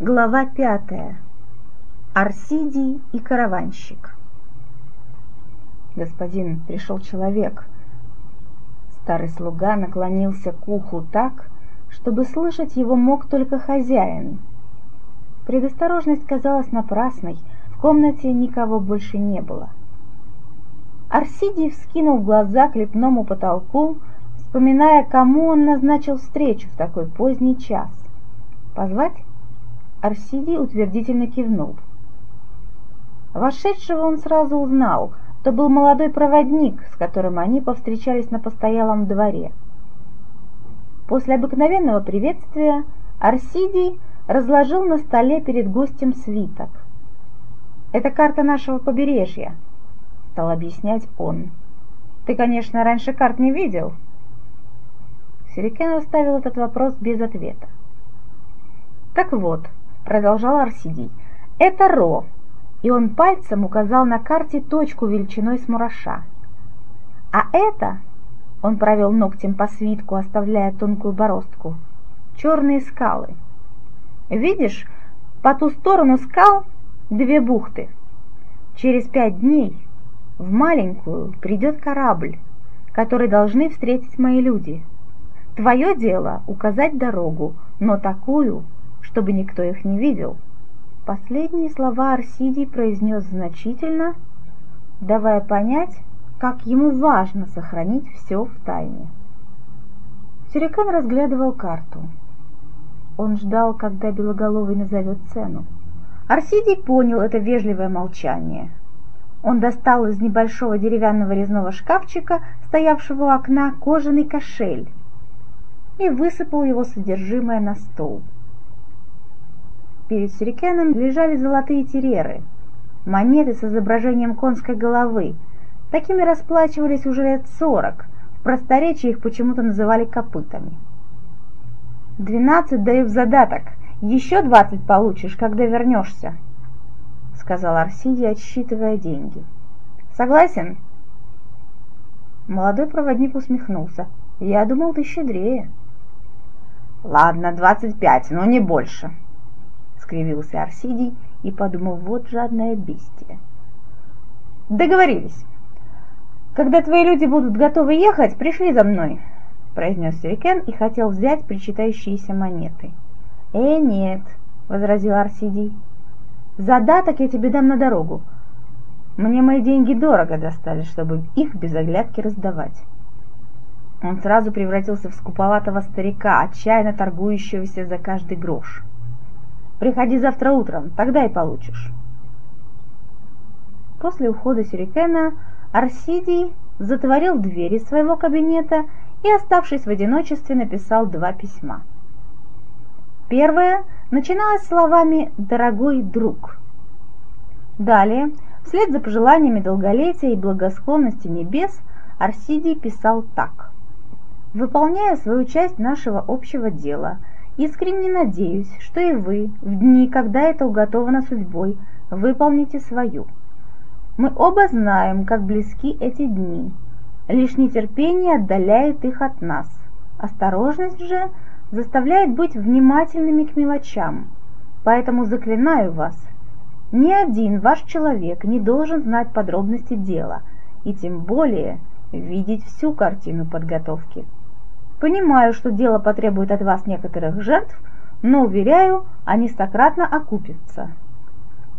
Глава пятая. Арсидий и караванщик. Господин, пришел человек. Старый слуга наклонился к уху так, чтобы слышать его мог только хозяин. Предосторожность казалась напрасной, в комнате никого больше не было. Арсидий вскинул глаза к лепному потолку, вспоминая, кому он назначил встречу в такой поздний час. «Позвать?» Арсидий утвердительно кивнул. Вошедшего он сразу узнал. То был молодой проводник, с которым они повстречались на постоялом дворе. После обыкновенного приветствия Арсидий разложил на столе перед гостем свиток. «Это карта нашего побережья», — стал объяснять он. «Ты, конечно, раньше карт не видел?» Сюрикен оставил этот вопрос без ответа. «Так вот», продолжал Арсидий. «Это Ро!» И он пальцем указал на карте точку величиной с мураша. «А это...» Он провел ногтем по свитку, оставляя тонкую бороздку. «Черные скалы. Видишь, по ту сторону скал две бухты. Через пять дней в маленькую придет корабль, который должны встретить мои люди. Твое дело указать дорогу, но такую, чтобы никто их не видел. Последние слова Арсидий произнес значительно, давая понять, как ему важно сохранить все в тайне. Сюрикан разглядывал карту. Он ждал, когда Белоголовый назовет цену. Арсидий понял это вежливое молчание. Он достал из небольшого деревянного резного шкафчика, стоявшего у окна, кожаный кошель и высыпал его содержимое на стол. Перед сюрикеном лежали золотые тереры, монеты с изображением конской головы. Такими расплачивались уже лет сорок, в просторечии их почему-то называли копытами. «Двенадцать даю в задаток, еще двадцать получишь, когда вернешься», — сказал Арсидий, отсчитывая деньги. «Согласен?» Молодой проводник усмехнулся. «Я думал, ты щедрее». «Ладно, двадцать пять, но не больше», скривился Арсидий и подумал, вот жадное бестие. Договорились. Когда твои люди будут готовы ехать, пришли за мной, произнес Сюрикен и хотел взять причитающиеся монеты. Э, нет, возразил Арсидий. Задаток я тебе дам на дорогу. Мне мои деньги дорого достали, чтобы их без оглядки раздавать. Он сразу превратился в скуповатого старика, отчаянно торгующегося за каждый грош. Приходи завтра утром, тогда и получишь. После ухода Сюрикена Арсидий затворил двери своего кабинета и, оставшись в одиночестве, написал два письма. Первое начиналось словами «Дорогой друг». Далее, вслед за пожеланиями долголетия и благосклонности небес, Арсидий писал так. «Выполняя свою часть нашего общего дела – Искренне надеюсь, что и вы, в дни, когда это уготовано судьбой, выполните свою. Мы оба знаем, как близки эти дни. Лишь нетерпение отдаляет их от нас. Осторожность же заставляет быть внимательными к мелочам. Поэтому заклинаю вас, ни один ваш человек не должен знать подробности дела, и тем более видеть всю картину подготовки. Понимаю, что дело потребует от вас некоторых жертв, но, уверяю, они стократно окупятся.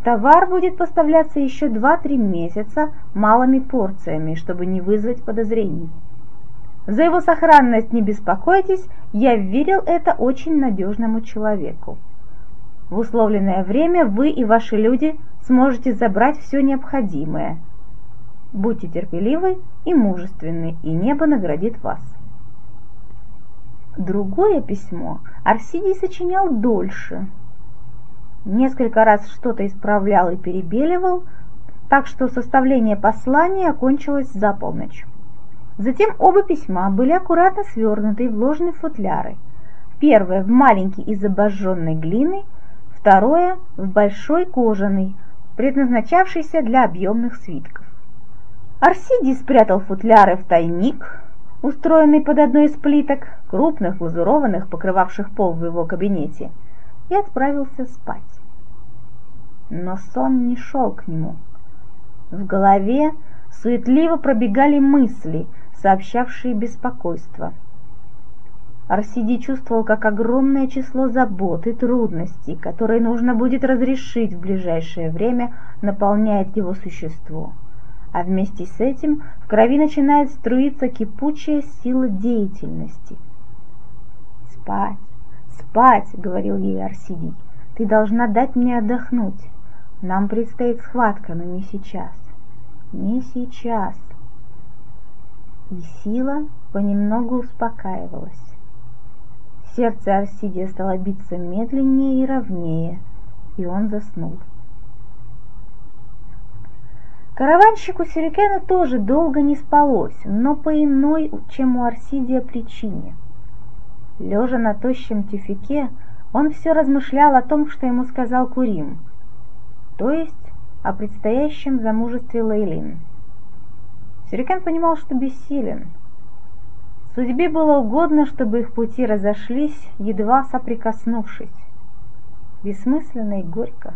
Товар будет поставляться еще 2-3 месяца малыми порциями, чтобы не вызвать подозрений. За его сохранность не беспокойтесь, я верил это очень надежному человеку. В условленное время вы и ваши люди сможете забрать все необходимое. Будьте терпеливы и мужественны, и небо наградит вас. Другое письмо Арсидий сочинял дольше. Несколько раз что-то исправлял и перебеливал, так что составление послания окончилось за полночь. Затем оба письма были аккуратно свернуты и вложены в футляры. Первое в маленький из обожженной глины, второе в большой кожаный, предназначавшийся для объемных свитков. Арсидий спрятал футляры в тайник, устроенный под одной из плиток, крупных, глазурованных, покрывавших пол в его кабинете, и отправился спать. Но сон не шел к нему. В голове суетливо пробегали мысли, сообщавшие беспокойство. Арсидий чувствовал, как огромное число забот и трудностей, которые нужно будет разрешить в ближайшее время, наполняет его существо. А вместе с этим в крови начинает струиться кипучая сила деятельности. «Спать, спать!» — говорил ей Арсидий. «Ты должна дать мне отдохнуть. Нам предстоит схватка, но не сейчас. Не сейчас!» И сила понемногу успокаивалась. Сердце Арсидия стало биться медленнее и ровнее, и он заснул. Караванщику Сюрикена тоже долго не спалось, но по иной, чем у Арсидия, причине. Лежа на тощем тюфике, он все размышлял о том, что ему сказал Курим, то есть о предстоящем замужестве Лейлин. Сюрикен понимал, что бессилен – Судьбе было угодно, чтобы их пути разошлись, едва соприкоснувшись. Бессмысленно и горько.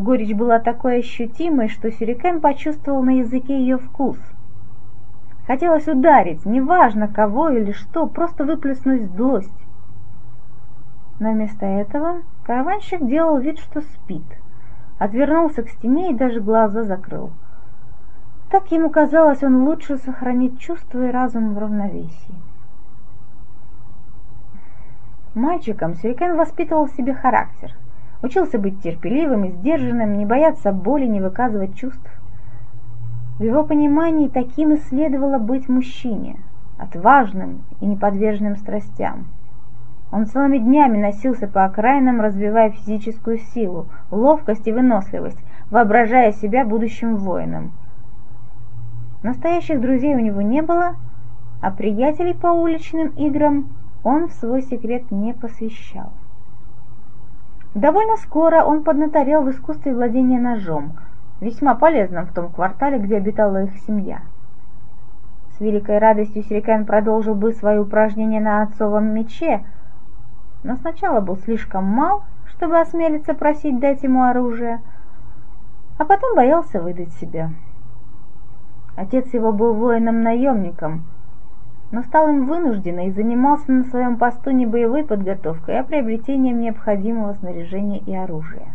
Горечь была такой ощутимой, что Сюрикен почувствовал на языке ее вкус. Хотелось ударить, неважно кого или что, просто выплеснуть злость. Но вместо этого караванщик делал вид, что спит. Отвернулся к стене и даже глаза закрыл. Так ему казалось, он лучше сохранит чувство и разум в равновесии. Мальчиком Сюрикен воспитывал в себе характер. Учился быть терпеливым и сдержанным, не бояться боли, не выказывать чувств. В его понимании таким и следовало быть мужчине, отважным и неподверженным страстям. Он целыми днями носился по окраинам, развивая физическую силу, ловкость и выносливость, воображая себя будущим воином – Настоящих друзей у него не было, а приятелей по уличным играм он в свой секрет не посвящал. Довольно скоро он поднаторел в искусстве владения ножом, весьма полезном в том квартале, где обитала их семья. С великой радостью Сирикан продолжил бы свои упражнения на отцовом мече, но сначала был слишком мал, чтобы осмелиться просить дать ему оружие, а потом боялся выдать себя. Отец его был воином-наемником, но стал им вынужденно и занимался на своем посту не боевой подготовкой, а приобретением необходимого снаряжения и оружия.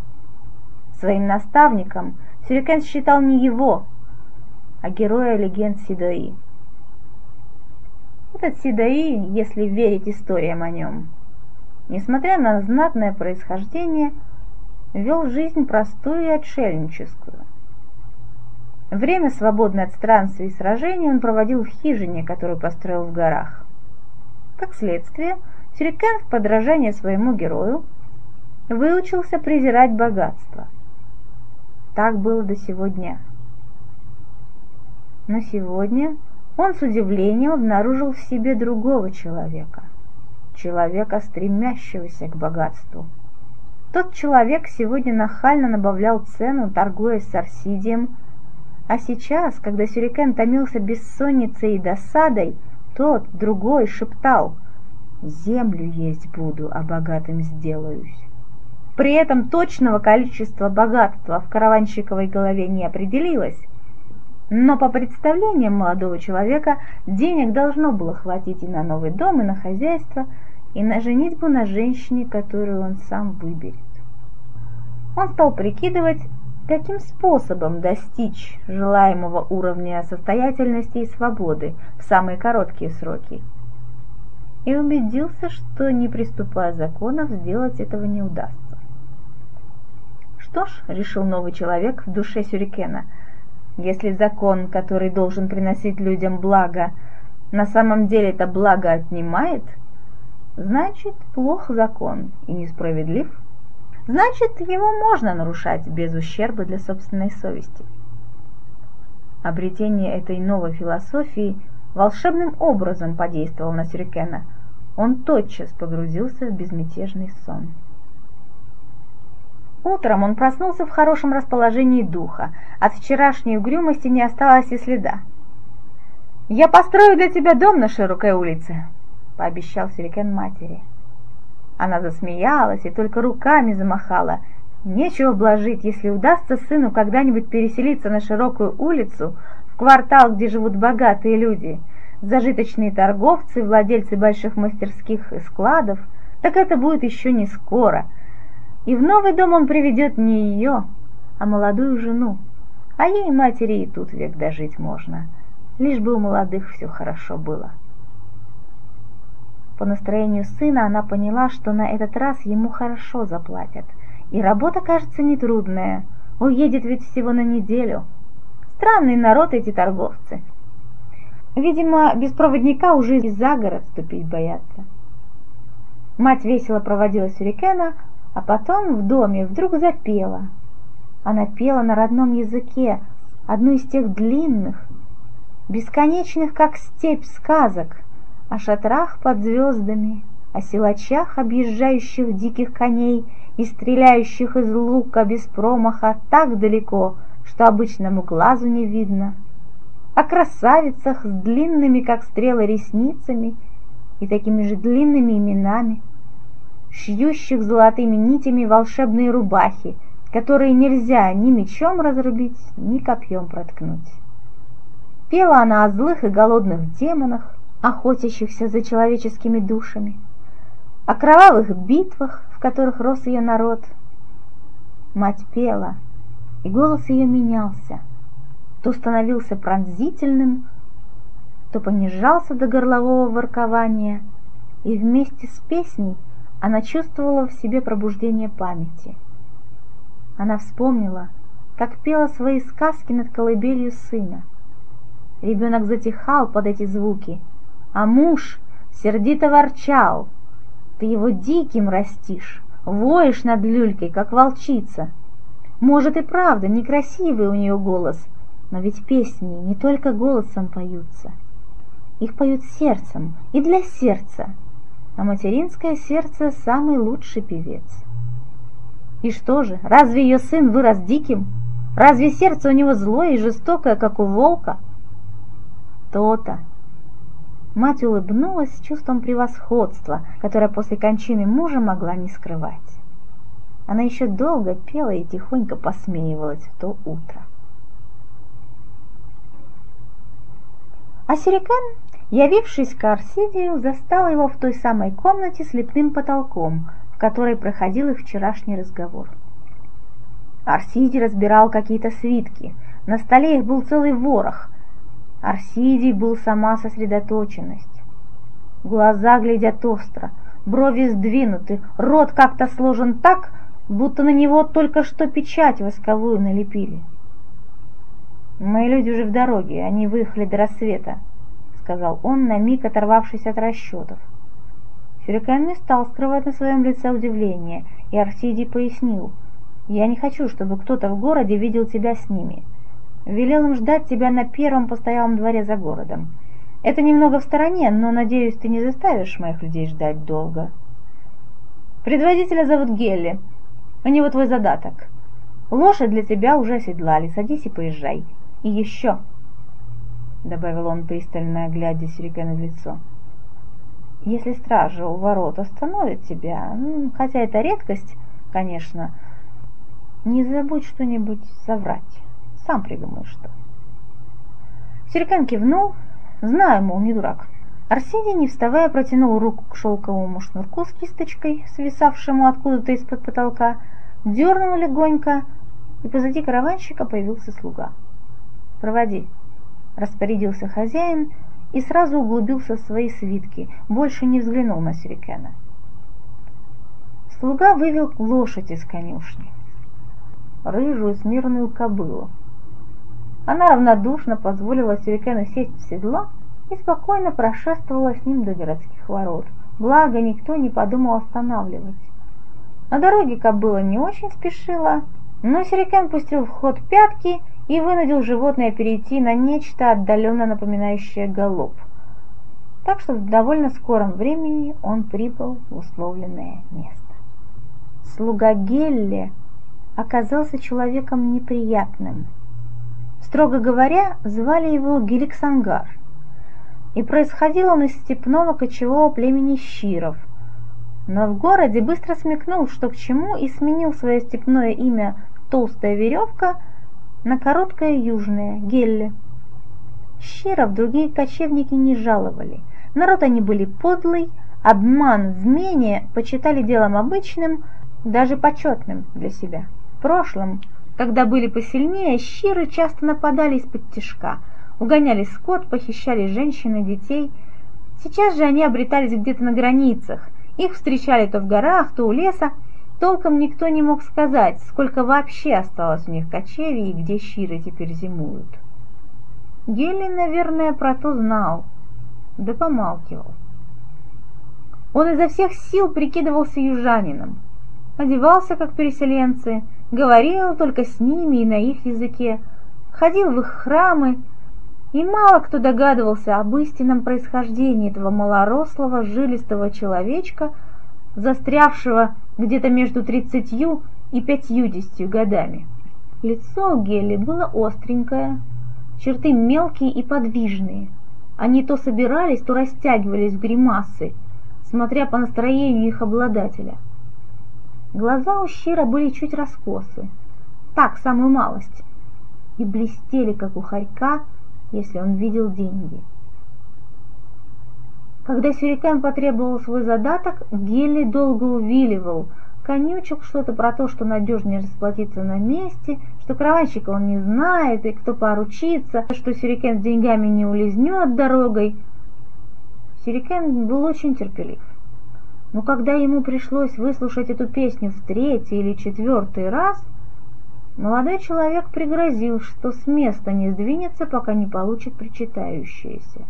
Своим наставником Сюрикен считал не его, а героя легенд Сидои. Этот Сидои, если верить историям о нем, несмотря на знатное происхождение, вел жизнь простую и отшельническую – Время, свободное от странствий и сражений, он проводил в хижине, которую построил в горах. Как следствие, Сюрикен в подражание своему герою выучился презирать богатство. Так было до сегодня. Но сегодня он с удивлением обнаружил в себе другого человека, человека, стремящегося к богатству. Тот человек сегодня нахально набавлял цену, торгуя с Арсидием, а сейчас, когда Сюрикен томился бессонницей и досадой, тот, другой, шептал «Землю есть буду, а богатым сделаюсь». При этом точного количества богатства в караванщиковой голове не определилось, но по представлениям молодого человека денег должно было хватить и на новый дом, и на хозяйство, и на женитьбу на женщине, которую он сам выберет. Он стал прикидывать, каким способом достичь желаемого уровня состоятельности и свободы в самые короткие сроки. И убедился, что не приступая законов, сделать этого не удастся. Что ж, решил новый человек в душе Сюрикена, если закон, который должен приносить людям благо, на самом деле это благо отнимает, значит плох закон и несправедлив – значит, его можно нарушать без ущерба для собственной совести. Обретение этой новой философии волшебным образом подействовало на Сюрикена. Он тотчас погрузился в безмятежный сон. Утром он проснулся в хорошем расположении духа. От вчерашней угрюмости не осталось и следа. «Я построю для тебя дом на широкой улице», — пообещал Сюрикен матери. Она засмеялась и только руками замахала. Нечего блажить, если удастся сыну когда-нибудь переселиться на широкую улицу, в квартал, где живут богатые люди, зажиточные торговцы, владельцы больших мастерских и складов, так это будет еще не скоро. И в новый дом он приведет не ее, а молодую жену. А ей, матери, и тут век дожить можно, лишь бы у молодых все хорошо было. По настроению сына она поняла, что на этот раз ему хорошо заплатят, и работа кажется нетрудная, уедет ведь всего на неделю. Странный народ эти торговцы. Видимо, без проводника уже и за город ступить боятся. Мать весело проводила сюрикена, а потом в доме вдруг запела. Она пела на родном языке, одну из тех длинных, бесконечных, как степь сказок, о шатрах под звездами, о силачах, объезжающих диких коней и стреляющих из лука без промаха так далеко, что обычному глазу не видно, о красавицах с длинными, как стрелы, ресницами и такими же длинными именами, шьющих золотыми нитями волшебные рубахи, которые нельзя ни мечом разрубить, ни копьем проткнуть. Пела она о злых и голодных демонах, охотящихся за человеческими душами, о кровавых битвах, в которых рос ее народ. Мать пела, и голос ее менялся, то становился пронзительным, то понижался до горлового воркования, и вместе с песней она чувствовала в себе пробуждение памяти. Она вспомнила, как пела свои сказки над колыбелью сына. Ребенок затихал под эти звуки — а муж сердито ворчал. Ты его диким растишь, воешь над люлькой, как волчица. Может и правда, некрасивый у нее голос, но ведь песни не только голосом поются. Их поют сердцем и для сердца, а материнское сердце – самый лучший певец. И что же, разве ее сын вырос диким? Разве сердце у него злое и жестокое, как у волка? То-то, Мать улыбнулась с чувством превосходства, которое после кончины мужа могла не скрывать. Она еще долго пела и тихонько посмеивалась в то утро. А Сюрикен, явившись к Арсидию, застал его в той самой комнате с лепным потолком, в которой проходил их вчерашний разговор. Арсидий разбирал какие-то свитки. На столе их был целый ворох, Арсидий был сама сосредоточенность. Глаза глядят остро, брови сдвинуты, рот как-то сложен так, будто на него только что печать восковую налепили. «Мои люди уже в дороге, они выехали до рассвета», — сказал он, на миг оторвавшись от расчетов. Сюрикан не стал скрывать на своем лице удивление, и Арсидий пояснил, «Я не хочу, чтобы кто-то в городе видел тебя с ними. Велел им ждать тебя на первом постоялом дворе за городом. Это немного в стороне, но, надеюсь, ты не заставишь моих людей ждать долго. Предводителя зовут Гелли. У него твой задаток. Лошадь для тебя уже оседлали. Садись и поезжай. И еще, — добавил он, пристально глядя Сюрикена в лицо, — если стража у ворот остановит тебя, хотя это редкость, конечно, не забудь что-нибудь соврать. Сам придумай что. Серикан кивнул. Знаю, мол, не дурак. Арсений, не вставая, протянул руку к шелковому шнурку с кисточкой, свисавшему откуда-то из-под потолка, дернул легонько, и позади караванщика появился слуга. «Проводи», — распорядился хозяин и сразу углубился в свои свитки, больше не взглянул на Сюрикена. Слуга вывел лошадь из конюшни, рыжую смирную кобылу, она равнодушно позволила Сюрикену сесть в седло и спокойно прошествовала с ним до городских ворот. Благо, никто не подумал останавливать. На дороге кобыла не очень спешила, но Сюрикен пустил в ход пятки и вынудил животное перейти на нечто отдаленно напоминающее галоп. Так что в довольно скором времени он прибыл в условленное место. Слуга Гелли оказался человеком неприятным – Строго говоря, звали его Геликсангар, и происходил он из степного кочевого племени Щиров, но в городе быстро смекнул, что к чему, и сменил свое степное имя «Толстая веревка» на короткое южное «Гелли». Щиров другие кочевники не жаловали. Народ они были подлый, обман, змение почитали делом обычным, даже почетным для себя. В прошлом, когда были посильнее, щиры часто нападали из-под тишка, угоняли скот, похищали женщин и детей. Сейчас же они обретались где-то на границах, их встречали то в горах, то у леса, толком никто не мог сказать, сколько вообще осталось у них кочевий и где щиры теперь зимуют. Гелин, наверное, про то знал, да помалкивал. Он изо всех сил прикидывался южанином, одевался как переселенцы, говорил только с ними и на их языке, ходил в их храмы, и мало кто догадывался об истинном происхождении этого малорослого, жилистого человечка, застрявшего где-то между тридцатью и пятьюдесятью годами. Лицо Гелли было остренькое, черты мелкие и подвижные. Они то собирались, то растягивались в гримасы, смотря по настроению их обладателя. Глаза у Щира были чуть раскосы, так, самую малость, и блестели, как у хорька, если он видел деньги. Когда Сюрикан потребовал свой задаток, Гелли долго увиливал – конючек что-то про то, что надежнее расплатиться на месте, что кровальщика он не знает, и кто поручится, что Сюрикен с деньгами не улизнет дорогой. Сюрикен был очень терпелив. Но когда ему пришлось выслушать эту песню в третий или четвертый раз, молодой человек пригрозил, что с места не сдвинется, пока не получит причитающееся.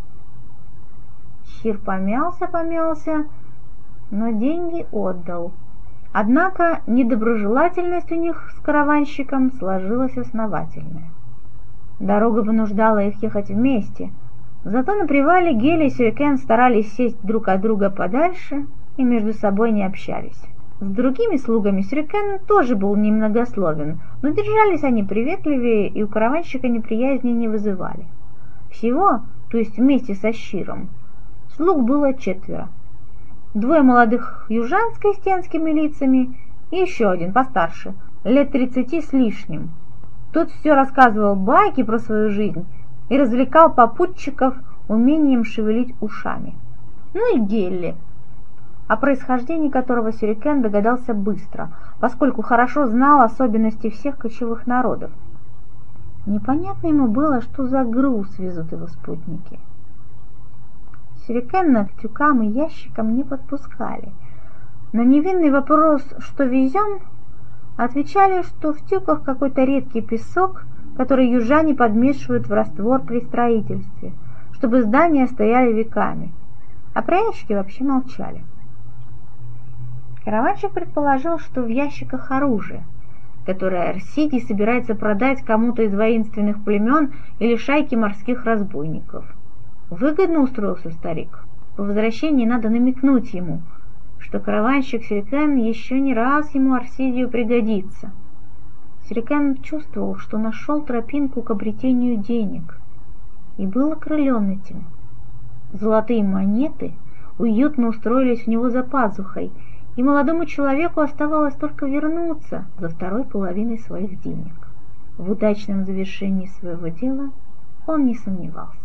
Щир помялся-помялся, но деньги отдал — Однако недоброжелательность у них с караванщиком сложилась основательная. Дорога вынуждала их ехать вместе, зато на привале Гели и Сюрикен старались сесть друг от друга подальше и между собой не общались. С другими слугами Сюрикен тоже был немногословен, но держались они приветливее и у караванщика неприязни не вызывали. Всего, то есть вместе со Щиром, слуг было четверо двое молодых южан с крестьянскими лицами и еще один постарше, лет тридцати с лишним. Тот все рассказывал байки про свою жизнь и развлекал попутчиков умением шевелить ушами. Ну и Гелли, о происхождении которого Сюрикен догадался быстро, поскольку хорошо знал особенности всех кочевых народов. Непонятно ему было, что за груз везут его спутники – Сюрикена к тюкам и ящикам не подпускали. На невинный вопрос «что везем?» отвечали, что в тюках какой-то редкий песок, который южане подмешивают в раствор при строительстве, чтобы здания стояли веками, а про ящики вообще молчали. Караванщик предположил, что в ящиках оружие, которое Арсидий собирается продать кому-то из воинственных племен или шайки морских разбойников – Выгодно устроился старик. По возвращении надо намекнуть ему, что караванщик Сюрикен еще не раз ему Арсидию пригодится. Сюрикен чувствовал, что нашел тропинку к обретению денег и был окрылен этим. Золотые монеты уютно устроились у него за пазухой, и молодому человеку оставалось только вернуться за второй половиной своих денег. В удачном завершении своего дела он не сомневался.